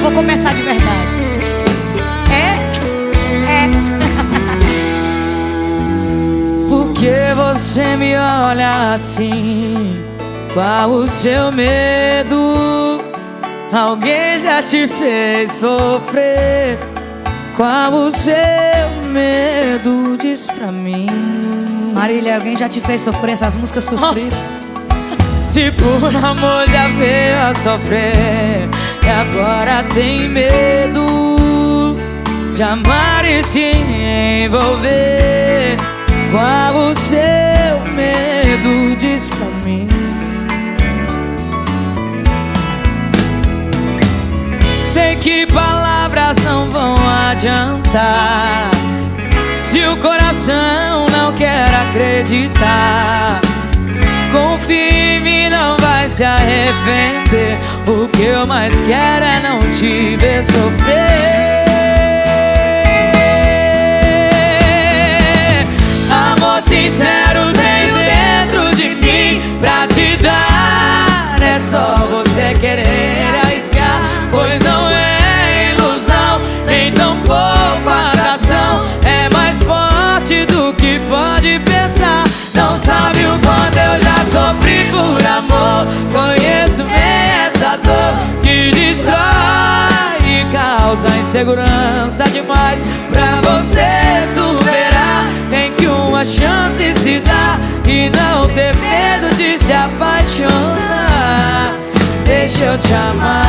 vou começar de verdade. É? É. Por que você me olha assim? Qual o seu medo? Alguém já te fez sofrer? Qual o seu medo? Diz pra mim. Marília, alguém já te fez sofrer essas músicas sofridas? Se por amor já veio a sofrer E agora tem medo De amar e se envolver Qual o seu medo? Diz pra mim Sei que palavras não vão adiantar Se o coração não quer acreditar se arrepender. O que eu mais quero é não te ver sofrer causa insegurança demais Pra você superar. Tem que uma chance se dar E não ter medo de se apaixonar. Deixa eu te amar.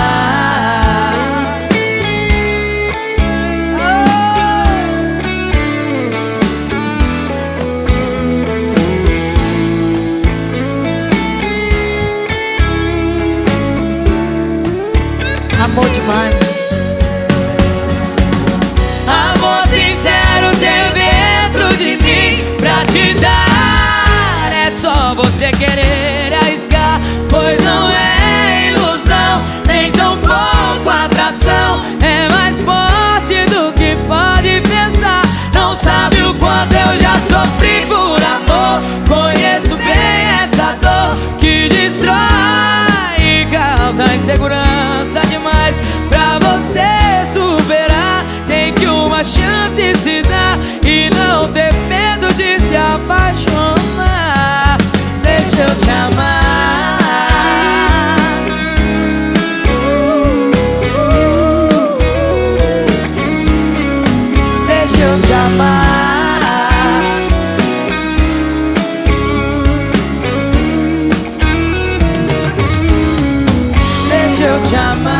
Amor demais. second Deixa eu te amar